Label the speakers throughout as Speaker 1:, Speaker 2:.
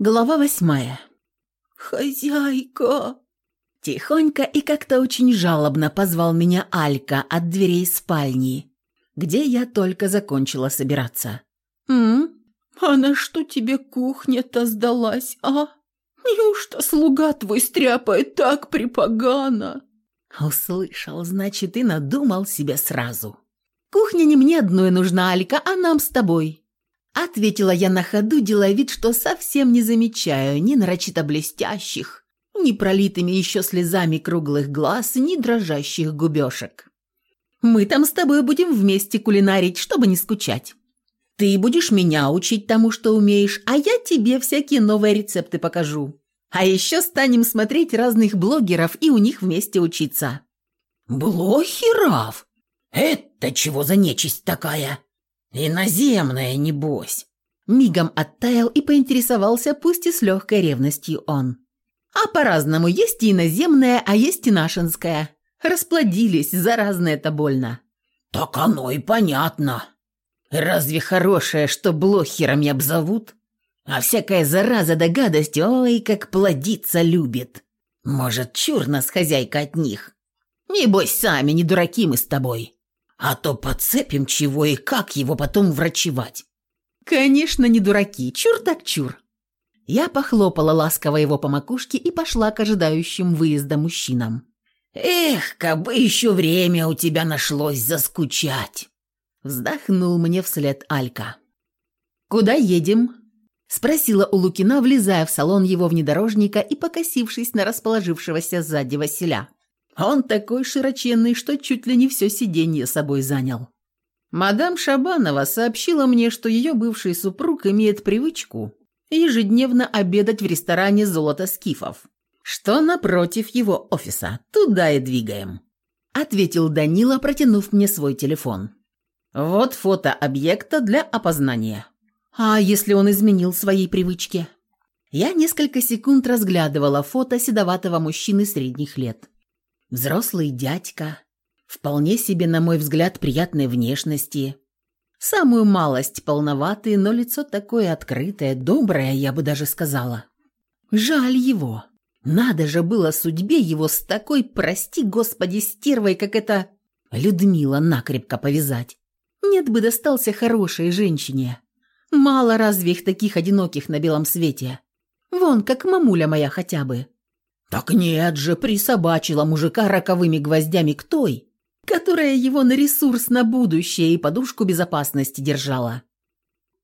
Speaker 1: Глава восьмая.
Speaker 2: «Хозяйка!»
Speaker 1: Тихонько и как-то очень жалобно позвал меня Алька от дверей спальни, где я только закончила собираться.
Speaker 2: «М? А на что тебе кухня-то сдалась, а? Неужто слуга твой стряпает так припогано?»
Speaker 1: Услышал, значит, и надумал себе сразу. «Кухня не мне одной нужна, Алька, а нам с тобой. Ответила я на ходу, делая вид, что совсем не замечаю ни нарочито блестящих, ни пролитыми еще слезами круглых глаз, ни дрожащих губешек. «Мы там с тобой будем вместе кулинарить, чтобы не скучать. Ты будешь меня учить тому, что умеешь, а я тебе всякие новые рецепты покажу. А еще станем смотреть разных блогеров и у них вместе учиться».
Speaker 3: «Блогеров? Это чего за нечисть такая?» «Иноземная, небось!»
Speaker 1: Мигом оттаял и поинтересовался, пусть и с легкой ревностью он. «А по-разному, есть и иноземная, а есть и нашинская. Расплодились, заразно это больно».
Speaker 3: «Так оно и понятно.
Speaker 1: Разве хорошее, что блохерами обзовут? А всякая зараза да гадость, ой, как плодиться любит. Может, чур нас хозяйка от них? Небось, сами не дураки мы с тобой». А то подцепим чего и как его потом врачевать. Конечно, не дураки, чур так чур. Я похлопала ласково его по макушке и пошла к ожидающим выезда мужчинам.
Speaker 3: «Эх, кабы еще время у тебя нашлось заскучать!»
Speaker 1: Вздохнул мне вслед Алька. «Куда едем?» Спросила у Лукина, влезая в салон его внедорожника и покосившись на расположившегося сзади Василя. Он такой широченный, что чуть ли не все сиденье собой занял. Мадам Шабанова сообщила мне, что ее бывший супруг имеет привычку ежедневно обедать в ресторане «Золото скифов», что напротив его офиса. Туда и двигаем. Ответил Данила, протянув мне свой телефон. Вот фото объекта для опознания. А если он изменил свои привычки? Я несколько секунд разглядывала фото седоватого мужчины средних лет. Взрослый дядька, вполне себе, на мой взгляд, приятной внешности. Самую малость полноватый, но лицо такое открытое, доброе, я бы даже сказала. Жаль его. Надо же было судьбе его с такой, прости господи, стервой, как эта Людмила, накрепко повязать. Нет бы достался хорошей женщине. Мало разве их таких одиноких на белом свете. Вон, как мамуля моя хотя бы. Так нет же, присобачила мужика роковыми гвоздями к той, которая его на ресурс на будущее и подушку безопасности держала.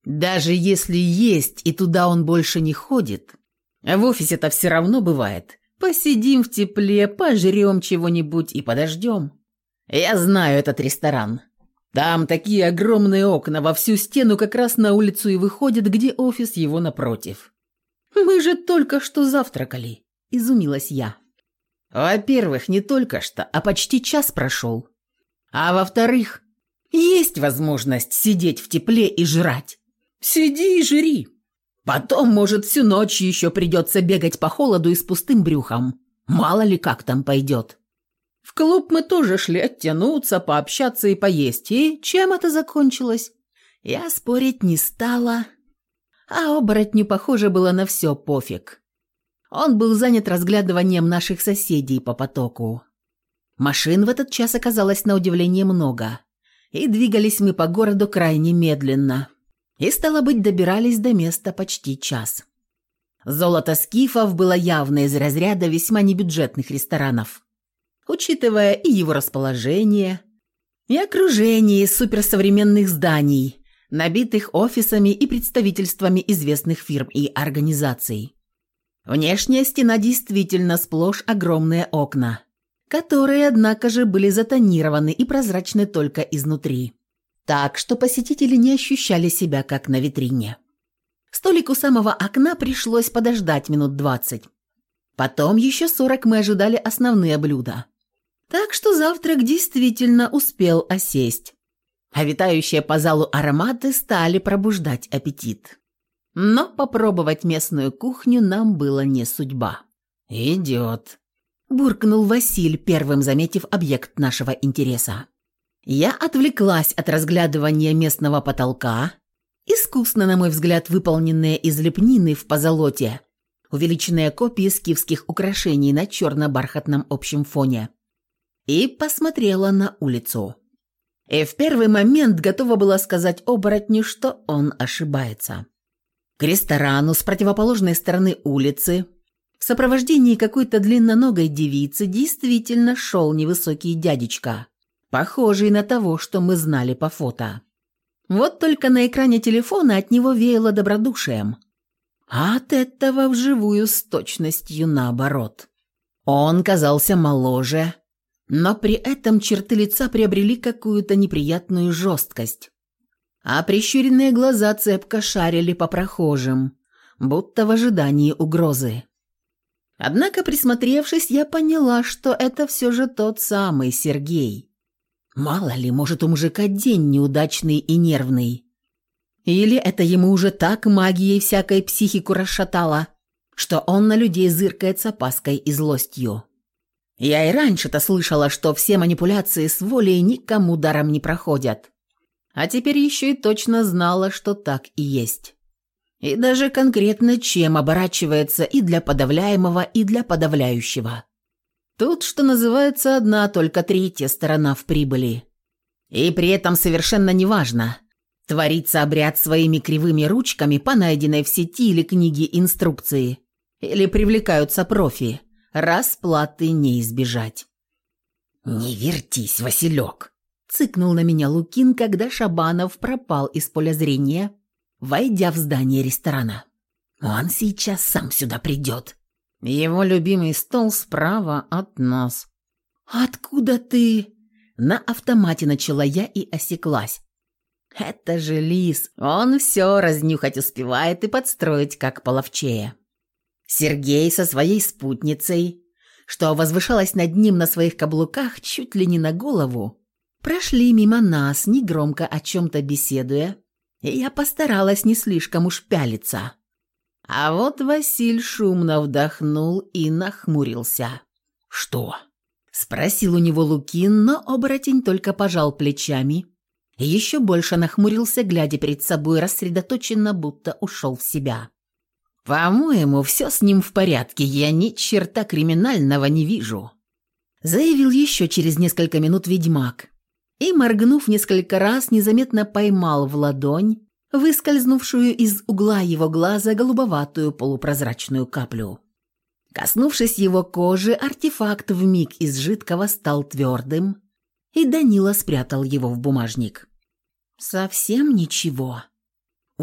Speaker 1: Даже если есть, и туда он больше не ходит, в офисе-то все равно бывает. Посидим в тепле, пожрем чего-нибудь и подождем. Я знаю этот ресторан. Там такие огромные окна во всю стену как раз на улицу и выходят, где офис его напротив. Мы же только что завтракали. – изумилась я. «Во-первых, не только что, а почти час прошел. А во-вторых, есть возможность сидеть в тепле и жрать. Сиди и жри. Потом, может, всю ночь еще придется бегать по холоду и с пустым брюхом. Мало ли как там пойдет. В клуб мы тоже шли оттянуться, пообщаться и поесть. И чем это закончилось? Я спорить не стала. А оборотню, похоже, было на все пофиг. Он был занят разглядыванием наших соседей по потоку. Машин в этот час оказалось на удивление много, и двигались мы по городу крайне медленно. И, стало быть, добирались до места почти час. Золото скифов было явно из разряда весьма небюджетных ресторанов. Учитывая и его расположение, и окружение суперсовременных зданий, набитых офисами и представительствами известных фирм и организаций. Внешняя стена действительно сплошь огромные окна, которые, однако же, были затонированы и прозрачны только изнутри. Так что посетители не ощущали себя как на витрине. Столик у самого окна пришлось подождать минут двадцать. Потом еще сорок мы ожидали основные блюда. Так что завтрак действительно успел осесть. А витающие по залу ароматы стали пробуждать аппетит. Но попробовать местную кухню нам было не судьба. «Идет», – буркнул Василь, первым заметив объект нашего интереса. Я отвлеклась от разглядывания местного потолка Искусно, на мой взгляд, выполненные из лепнины в позолоте, увеличенные копии скифских украшений на черно-бархатном общем фоне. И посмотрела на улицу. И в первый момент готова была сказать оборотню, что он ошибается. К ресторану с противоположной стороны улицы в сопровождении какой-то длинноногой девицы действительно шел невысокий дядечка, похожий на того, что мы знали по фото. Вот только на экране телефона от него веяло добродушием. А от этого вживую с точностью наоборот. Он казался моложе, но при этом черты лица приобрели какую-то неприятную жесткость. А прищуренные глаза цепко шарили по прохожим, будто в ожидании угрозы. Однако, присмотревшись, я поняла, что это все же тот самый Сергей. Мало ли, может, у мужика день неудачный и нервный. Или это ему уже так магией всякой психику расшатало, что он на людей зыркает с опаской и злостью. Я и раньше-то слышала, что все манипуляции с волей никому даром не проходят. А теперь еще и точно знала, что так и есть. И даже конкретно чем оборачивается и для подавляемого, и для подавляющего. Тут, что называется, одна только третья сторона в прибыли. И при этом совершенно неважно, творится обряд своими кривыми ручками по найденной в сети или книге инструкции, или привлекаются профи – Расплаты не избежать. «Не вертись, Василек!» – цыкнул на меня Лукин, когда Шабанов пропал из поля зрения, войдя в здание ресторана. «Он сейчас сам сюда придет. Его любимый стол справа от нас». «Откуда ты?» На автомате начала я и осеклась. «Это же лис, он все разнюхать успевает и подстроить как половчее». Сергей со своей спутницей, что возвышалась над ним на своих каблуках чуть ли не на голову, прошли мимо нас, негромко о чем-то беседуя, и я постаралась не слишком уж пялиться. А вот Василь шумно вдохнул и нахмурился. «Что?» – спросил у него Лукин, но оборотень только пожал плечами еще больше нахмурился, глядя перед собой рассредоточенно, будто ушел в себя. «По-моему, все с ним в порядке, я ни черта криминального не вижу», заявил еще через несколько минут ведьмак. И, моргнув несколько раз, незаметно поймал в ладонь выскользнувшую из угла его глаза голубоватую полупрозрачную каплю. Коснувшись его кожи, артефакт вмиг из жидкого стал твердым, и Данила спрятал его в бумажник. «Совсем ничего»,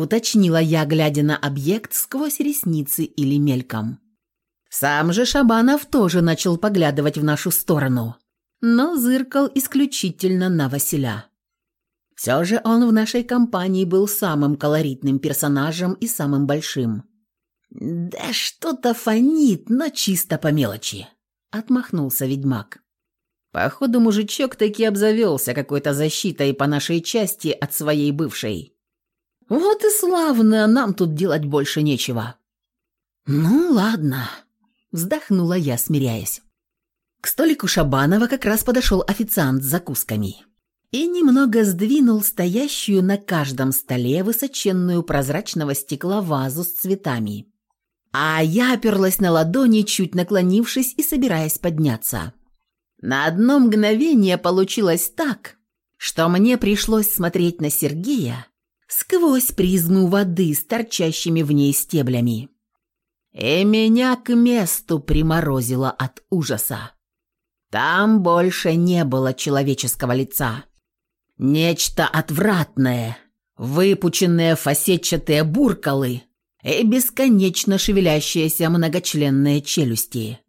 Speaker 1: уточнила я, глядя на объект сквозь ресницы или мельком. Сам же Шабанов тоже начал поглядывать в нашу сторону, но зыркал исключительно на Василя. Все же он в нашей компании был самым колоритным персонажем и самым большим. «Да что-то фонит, но чисто по мелочи», — отмахнулся ведьмак. Походу, мужичок таки обзавелся какой-то защитой по нашей части от своей бывшей. Вот и славно, нам тут делать больше нечего. Ну, ладно, вздохнула я, смиряясь. К столику Шабанова как раз подошел официант с закусками и немного сдвинул стоящую на каждом столе высоченную прозрачного стекла вазу с цветами. А я оперлась на ладони, чуть наклонившись и собираясь подняться. На одно мгновение получилось так, что мне пришлось смотреть на Сергея, сквозь призму воды с торчащими в ней стеблями. И меня к месту приморозило от ужаса. Там больше не было человеческого лица. Нечто отвратное, выпученные фасетчатые буркалы и бесконечно шевелящиеся многочленные челюсти.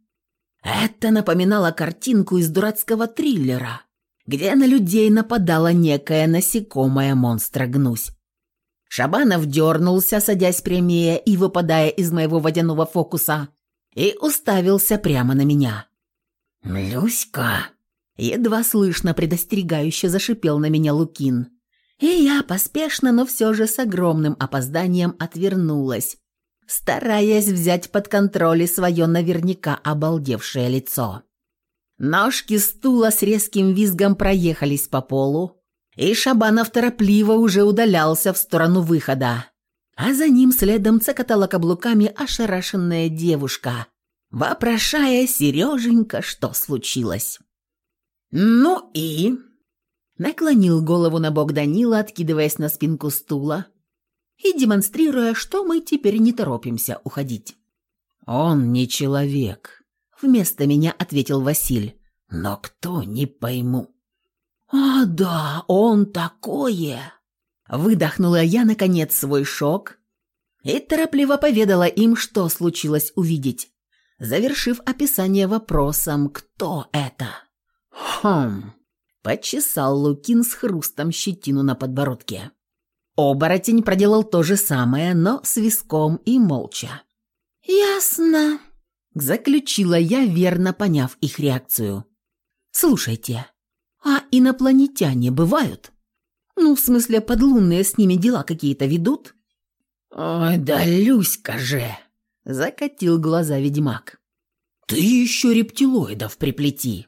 Speaker 1: Это напоминало картинку из дурацкого триллера, где на людей нападала некая насекомая монстра-гнусь. Шабанов дернулся, садясь прямее и выпадая из моего водяного фокуса, и уставился прямо на меня. «Люська!» Едва слышно предостерегающе зашипел на меня Лукин. И я поспешно, но все же с огромным опозданием отвернулась, стараясь взять под контроль свое наверняка обалдевшее лицо. Ножки стула с резким визгом проехались по полу, и Шабанов торопливо уже удалялся в сторону выхода, а за ним следом цокотала каблуками ошарашенная девушка, вопрошая Сереженька, что случилось. «Ну и?» Наклонил голову на бок Данила, откидываясь на спинку стула и демонстрируя, что мы теперь не торопимся уходить. «Он не человек», — вместо меня ответил Василь. «Но кто, не пойму». «А, да, он такое!» Выдохнула я, наконец, свой шок и торопливо поведала им, что случилось увидеть, завершив описание вопросом «Кто это?». «Хм...» – почесал Лукин с хрустом щетину на подбородке. Оборотень проделал то же самое, но с виском и молча. «Ясно», – заключила я, верно поняв их реакцию. «Слушайте, а инопланетяне бывают? Ну, в смысле, подлунные с ними дела какие-то ведут?» «Ой, да Люська же!» – закатил глаза ведьмак. «Ты еще рептилоидов приплети!»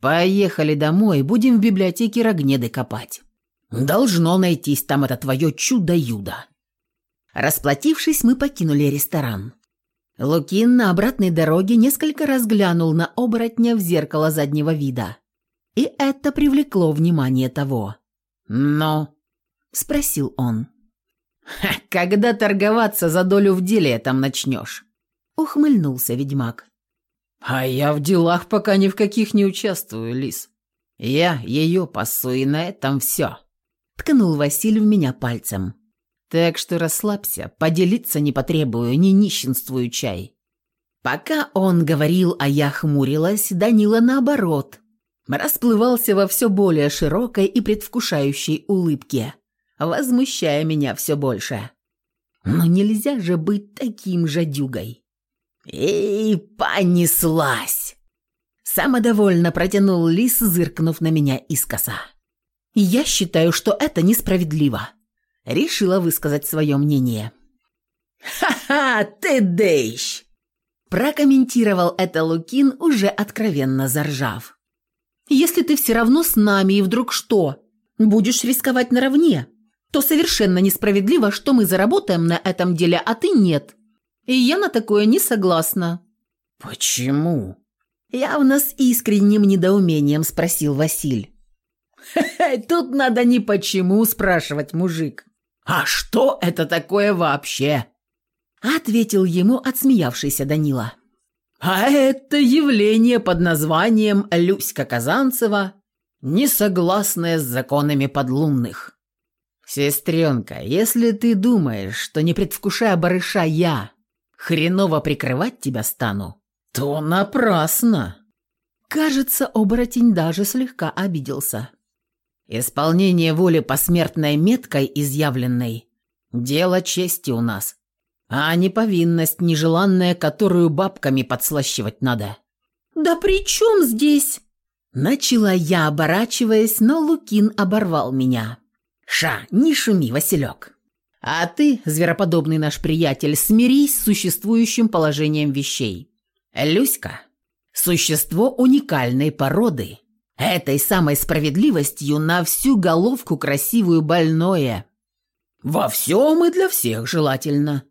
Speaker 1: «Поехали домой, будем в библиотеке Рогнеды копать. Должно найтись там это твое чудо-юдо». Расплатившись, мы покинули ресторан. Лукин на обратной дороге несколько раз глянул на оборотня в зеркало заднего вида. И это привлекло внимание того. «Но?» – спросил он. «Когда торговаться за долю в деле там начнешь?» – ухмыльнулся ведьмак. «А я в делах пока ни в каких не участвую, Лис. Я ее пасу, и на этом все», – ткнул Василий в меня пальцем. «Так что расслабься, поделиться не потребую, не нищенствую чай». Пока он говорил, а я хмурилась, Данила наоборот – расплывался во все более широкой и предвкушающей улыбке, возмущая меня все больше. Но нельзя же быть таким жадюгой. «Эй, понеслась!» Самодовольно протянул лис, зыркнув на меня искоса. «Я считаю, что это несправедливо», — решила высказать свое мнение. «Ха-ха, ты дэйщ!» Прокомментировал это Лукин, уже откровенно заржав. Если ты все равно с нами и вдруг что, будешь рисковать наравне, то совершенно несправедливо, что мы заработаем на этом деле, а ты нет. И я на такое не согласна». «Почему?» Явно с искренним недоумением спросил Василь. «Тут надо не почему спрашивать, мужик. А что это такое вообще?» Ответил ему отсмеявшийся Данила. А это явление под названием Люська Казанцева, не согласная с законами подлунных. Сестренка, если ты думаешь, что не предвкушая барыша я хреново прикрывать тебя стану, то напрасно. Кажется, оборотень даже слегка обиделся. Исполнение воли посмертной меткой изъявленной – дело чести у нас а не повинность нежеланная, которую бабками подслащивать надо».
Speaker 2: «Да при чем здесь?»
Speaker 1: Начала я, оборачиваясь, но Лукин оборвал меня. «Ша, не шуми, Василек. А ты, звероподобный наш приятель, смирись с существующим положением вещей. Люська – существо уникальной породы, этой самой справедливостью на всю головку красивую больное. Во всем и для всех желательно.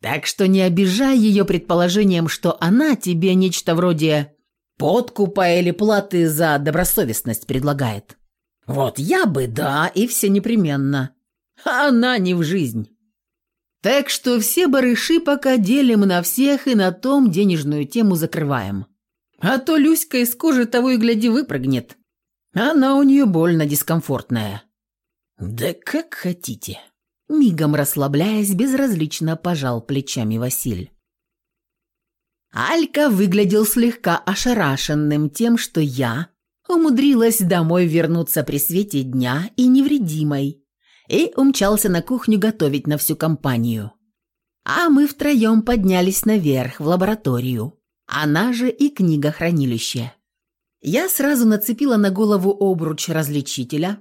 Speaker 1: Так что не обижай ее предположением, что она тебе нечто вроде подкупа или платы за добросовестность предлагает. Вот я бы да, и все непременно. А она не в жизнь. Так что все барыши пока делим на всех и на том денежную тему закрываем. А то Люська из кожи того и гляди выпрыгнет. Она у нее больно дискомфортная. Да как хотите. Мигом расслабляясь, безразлично пожал плечами Василь. Алька выглядел слегка ошарашенным тем, что я умудрилась домой вернуться при свете дня и невредимой, и умчался на кухню готовить на всю компанию. А мы втроем поднялись наверх, в лабораторию, она же и книгохранилище. Я сразу нацепила на голову обруч различителя,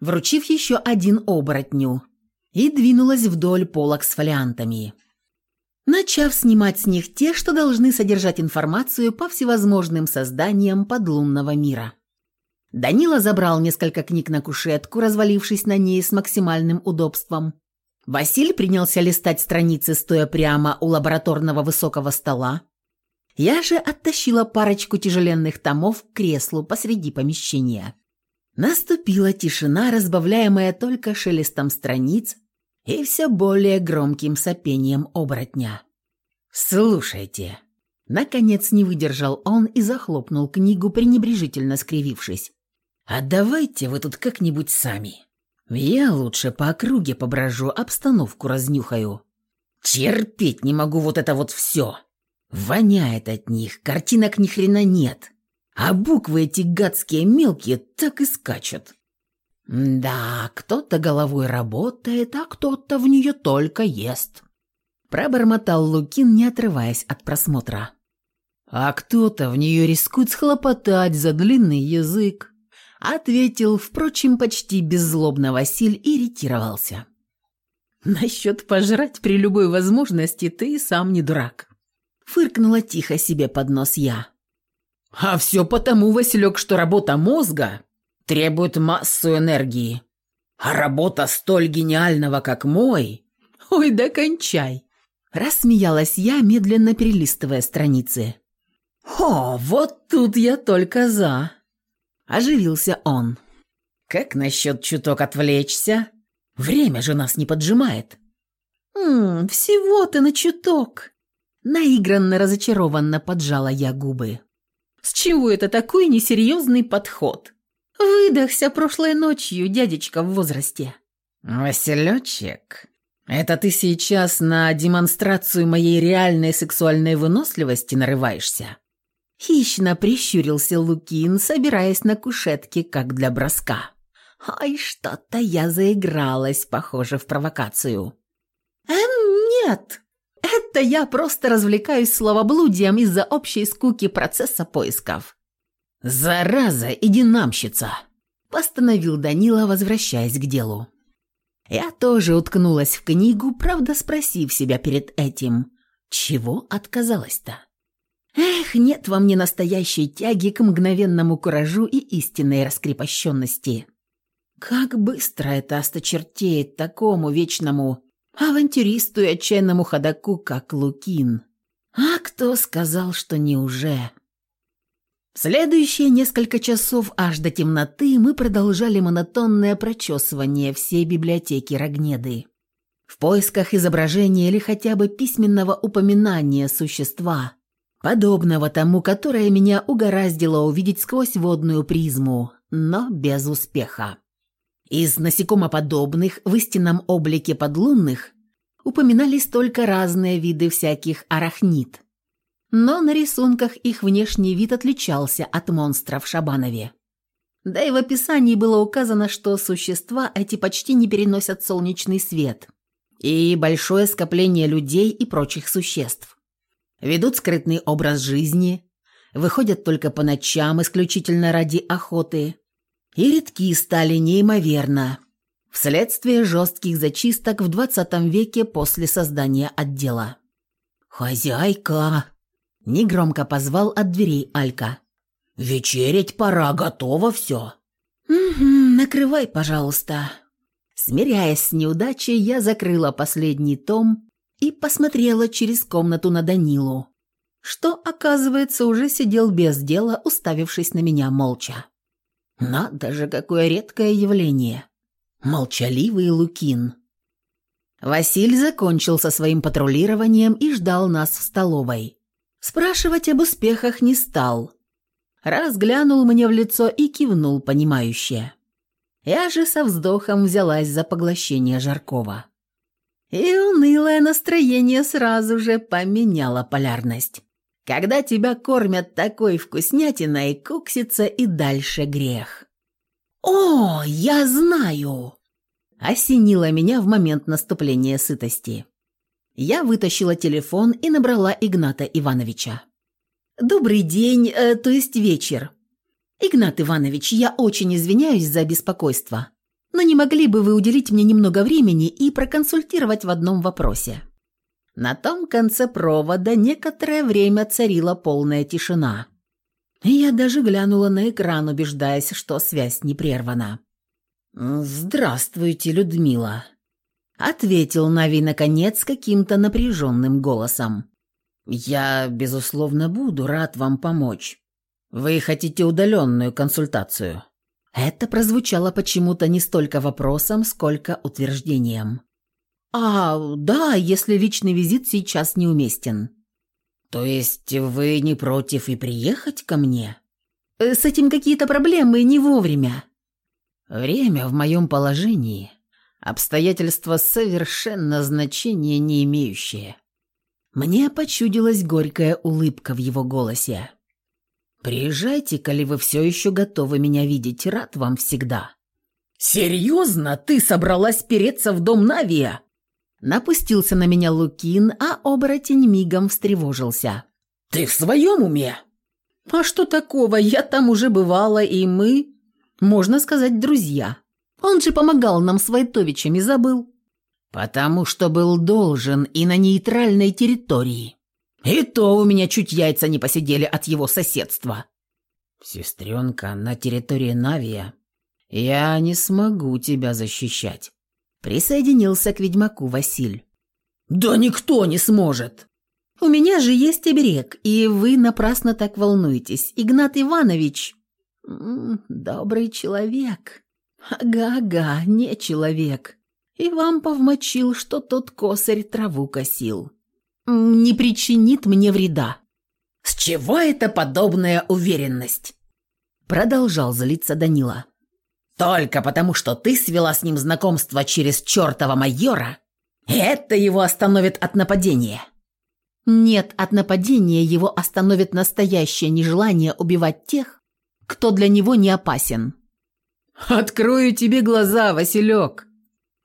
Speaker 1: вручив еще один оборотню – и двинулась вдоль полок с фолиантами, начав снимать с них те, что должны содержать информацию по всевозможным созданиям подлунного мира. Данила забрал несколько книг на кушетку, развалившись на ней с максимальным удобством. Василь принялся листать страницы, стоя прямо у лабораторного высокого стола. Я же оттащила парочку тяжеленных томов к креслу посреди помещения. Наступила тишина, разбавляемая только шелестом страниц и все более громким сопением оборотня. «Слушайте». Наконец не выдержал он и захлопнул книгу, пренебрежительно скривившись. «А давайте вы тут как-нибудь сами. Я лучше по округе поброжу, обстановку разнюхаю. Терпеть не могу вот это вот все. Воняет от них, картинок ни хрена нет. А буквы эти гадские мелкие так и скачут. Да, кто-то головой работает, а кто-то в нее только ест. Пробормотал Лукин, не отрываясь от просмотра. А кто-то в нее рискует схлопотать за длинный язык. Ответил, впрочем, почти беззлобно Василь и ретировался. «Насчет пожрать при любой возможности ты сам не дурак», — фыркнула тихо себе под нос я. «А все потому, Василек, что работа мозга требует массу энергии. А работа столь гениального, как мой...» «Ой, да кончай!» Рассмеялась я, медленно перелистывая страницы. «О, вот тут я только за!» Оживился он. «Как насчет чуток отвлечься? Время же нас не поджимает». «Ммм, всего-то на чуток». Наигранно разочарованно поджала я губы. «С чего это такой несерьезный подход? Выдохся прошлой ночью, дядечка в возрасте». «Василечек, это ты сейчас на демонстрацию моей реальной сексуальной выносливости нарываешься?» Хищно прищурился Лукин, собираясь на кушетке, как для броска. «Ай, что-то я заигралась, похоже, в провокацию». «Эм, нет, это я просто развлекаюсь словоблудием из-за общей скуки процесса поисков». «Зараза и динамщица!» – постановил Данила, возвращаясь к делу. Я тоже уткнулась в книгу, правда спросив себя перед этим, чего отказалась-то? Эх, нет во мне настоящей тяги к мгновенному куражу и истинной раскрепощенности. Как быстро это осточертеет такому вечному авантюристу и отчаянному ходаку, как Лукин. А кто сказал, что не уже? Следующие несколько часов аж до темноты мы продолжали монотонное прочесывание всей библиотеки Рогнеды. В поисках изображения или хотя бы письменного упоминания существа, подобного тому, которое меня угораздило увидеть сквозь водную призму, но без успеха. Из насекомоподобных в истинном облике подлунных упоминались только разные виды всяких арахнид. Но на рисунках их внешний вид отличался от монстров в Шабанове. Да и в описании было указано, что существа эти почти не переносят солнечный свет и большое скопление людей и прочих существ ведут скрытный образ жизни, выходят только по ночам исключительно ради охоты, и редки стали неимоверно, вследствие жестких зачисток в 20 веке после создания отдела. «Хозяйка!» – негромко позвал от дверей Алька. «Вечерять пора, готово все». «Угу, накрывай, пожалуйста». Смиряясь с неудачей, я закрыла последний том и посмотрела через комнату на Данилу, что, оказывается, уже сидел без дела, уставившись на меня молча. Надо же, какое редкое явление. Молчаливый Лукин. Василь закончил со своим патрулированием и ждал нас в столовой. Спрашивать об успехах не стал. Разглянул мне в лицо и кивнул понимающе. Я же со вздохом взялась за поглощение Жаркова. И унылое настроение сразу же поменяло полярность. Когда тебя кормят такой вкуснятиной, куксится и дальше грех. «О, я знаю!» Осенило меня в момент наступления сытости. Я вытащила телефон и набрала Игната Ивановича. «Добрый день, э, то есть вечер. Игнат Иванович, я очень извиняюсь за беспокойство но не могли бы вы уделить мне немного времени и проконсультировать в одном вопросе?» На том конце провода некоторое время царила полная тишина. Я даже глянула на экран, убеждаясь, что связь не прервана. «Здравствуйте, Людмила», — ответил Нави, наконец, каким-то напряженным голосом. «Я, безусловно, буду рад вам помочь. Вы хотите удаленную консультацию?» Это прозвучало почему-то не столько вопросом, сколько утверждением. «А, да, если личный визит сейчас неуместен». «То есть вы не против и приехать ко мне?» «Э, «С этим какие-то проблемы не вовремя». «Время в моем положении – обстоятельства совершенно значения не имеющие». Мне почудилась горькая улыбка в его голосе. «Приезжайте, коли вы все еще готовы меня видеть, рад вам всегда». «Серьезно? Ты собралась переться в дом Навия?» Напустился на меня Лукин, а оборотень мигом встревожился. «Ты в своем уме?» «А что такого? Я там уже бывала, и мы, можно сказать, друзья. Он же помогал нам с Войтовичем и забыл». «Потому что был должен и на нейтральной территории», и то у меня чуть яйца не посидели от его соседства. Сестренка, на территории Навия я не смогу тебя защищать. Присоединился к ведьмаку Василь. Да никто не сможет. У меня же есть оберег, и вы напрасно так волнуетесь. Игнат Иванович... Добрый человек. Ага-ага, не человек. И вам повмочил, что тот косарь траву косил не причинит мне вреда». «С чего это подобная уверенность?» Продолжал злиться Данила. «Только потому, что ты свела с ним знакомство через чертова майора, это его остановит от нападения». «Нет, от нападения его остановит настоящее нежелание убивать тех, кто для него не опасен». «Открою тебе глаза, Василек.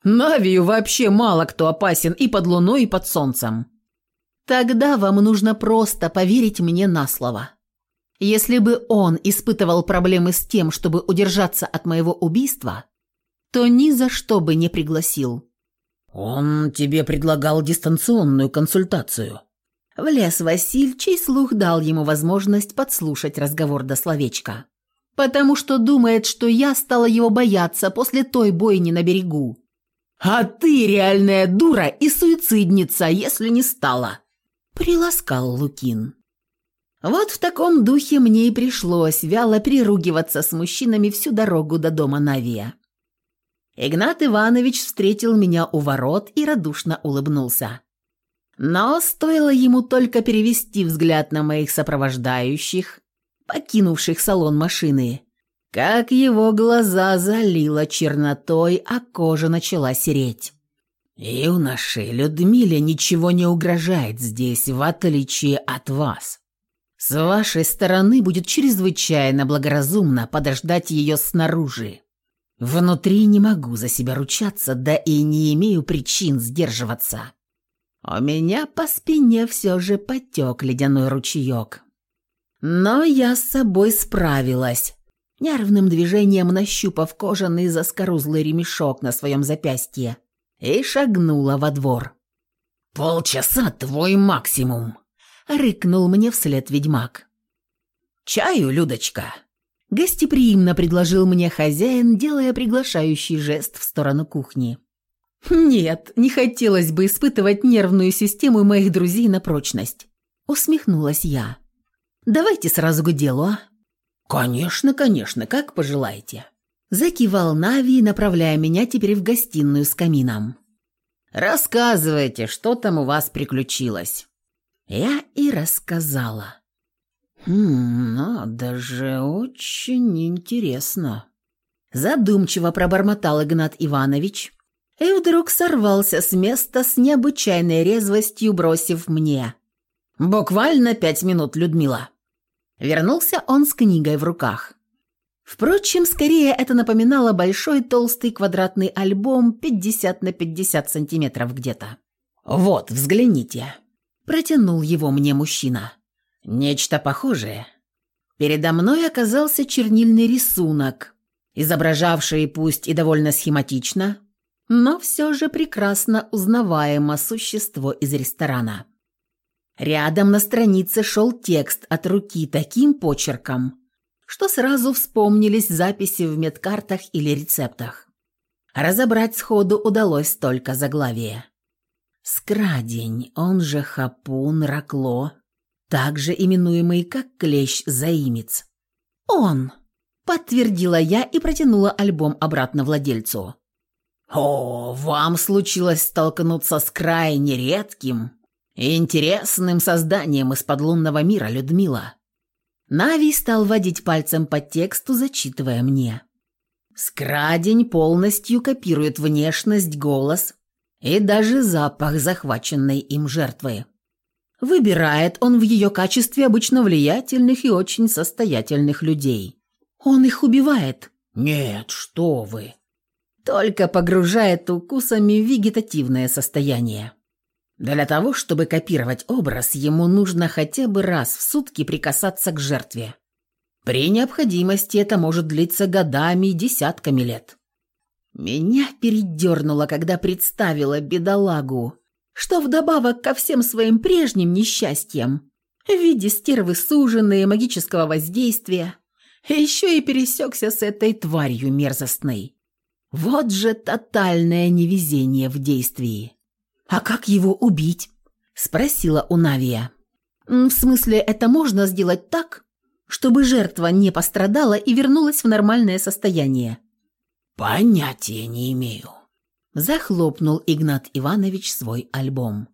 Speaker 1: Навию вообще мало кто опасен и под луной, и под солнцем. Тогда вам нужно просто поверить мне на слово. Если бы он испытывал проблемы с тем, чтобы удержаться от моего убийства, то ни за что бы не пригласил. Он тебе предлагал дистанционную консультацию. Влез Василь, чей слух дал ему возможность подслушать разговор до словечка. Потому что думает, что я стала его бояться после той бойни на берегу. А ты реальная дура и суицидница, если не стала приласкал Лукин. Вот в таком духе мне и пришлось вяло переругиваться с мужчинами всю дорогу до дома Навия. Игнат Иванович встретил меня у ворот и радушно улыбнулся. Но стоило ему только перевести взгляд на моих сопровождающих, покинувших салон машины, как его глаза залило чернотой, а кожа начала сереть. «Юноше, Людмиле ничего не угрожает здесь, в отличие от вас. С вашей стороны будет чрезвычайно благоразумно подождать ее снаружи. Внутри не могу за себя ручаться, да и не имею причин сдерживаться. У меня по спине все же потек ледяной ручеек. Но я с собой справилась, нервным движением нащупав кожаный заскорузлый ремешок на своем запястье и шагнула во двор. «Полчаса твой максимум!» — рыкнул мне вслед ведьмак. «Чаю, Людочка?» — гостеприимно предложил мне хозяин, делая приглашающий жест в сторону кухни. «Нет, не хотелось бы испытывать нервную систему моих друзей на прочность», — усмехнулась я. «Давайте сразу к делу, а?» «Конечно, конечно, как пожелаете». Закивал Нави, направляя меня теперь в гостиную с камином. «Рассказывайте, что там у вас приключилось?» Я и рассказала. «Хм, надо же, очень интересно». Задумчиво пробормотал Игнат Иванович и вдруг сорвался с места с необычайной резвостью, бросив мне. «Буквально пять минут, Людмила». Вернулся он с книгой в руках. Впрочем, скорее это напоминало большой толстый квадратный альбом 50 на 50 сантиметров где-то. «Вот, взгляните!» Протянул его мне мужчина. «Нечто похожее». Передо мной оказался чернильный рисунок, изображавший пусть и довольно схематично, но все же прекрасно узнаваемо существо из ресторана. Рядом на странице шел текст от руки таким почерком, что сразу вспомнились записи в медкартах или рецептах. Разобрать сходу удалось только заглавие. Скрадень, он же хапун, ракло, также именуемый как клещ-заимец. «Он!» – подтвердила я и протянула альбом обратно владельцу. «О, вам случилось столкнуться с крайне редким и интересным созданием из подлунного мира, Людмила». Нави стал водить пальцем по тексту, зачитывая мне. Скрадень полностью копирует внешность, голос и даже запах захваченной им жертвы. Выбирает он в ее качестве обычно влиятельных и очень состоятельных людей. Он их убивает. Нет, что вы. Только погружает укусами в вегетативное состояние. Для того, чтобы копировать образ, ему нужно хотя бы раз в сутки прикасаться к жертве. При необходимости это может длиться годами и десятками лет. Меня передернуло, когда представила бедолагу, что вдобавок ко всем своим прежним несчастьям, в виде стервы суженые, магического воздействия, еще и пересекся с этой тварью мерзостной. Вот же тотальное невезение в действии. «А как его убить?» – спросила у Навия. «В смысле, это можно сделать так, чтобы жертва не пострадала и вернулась в нормальное состояние?» «Понятия не имею», Захлопнул Игнат Иванович свой альбом.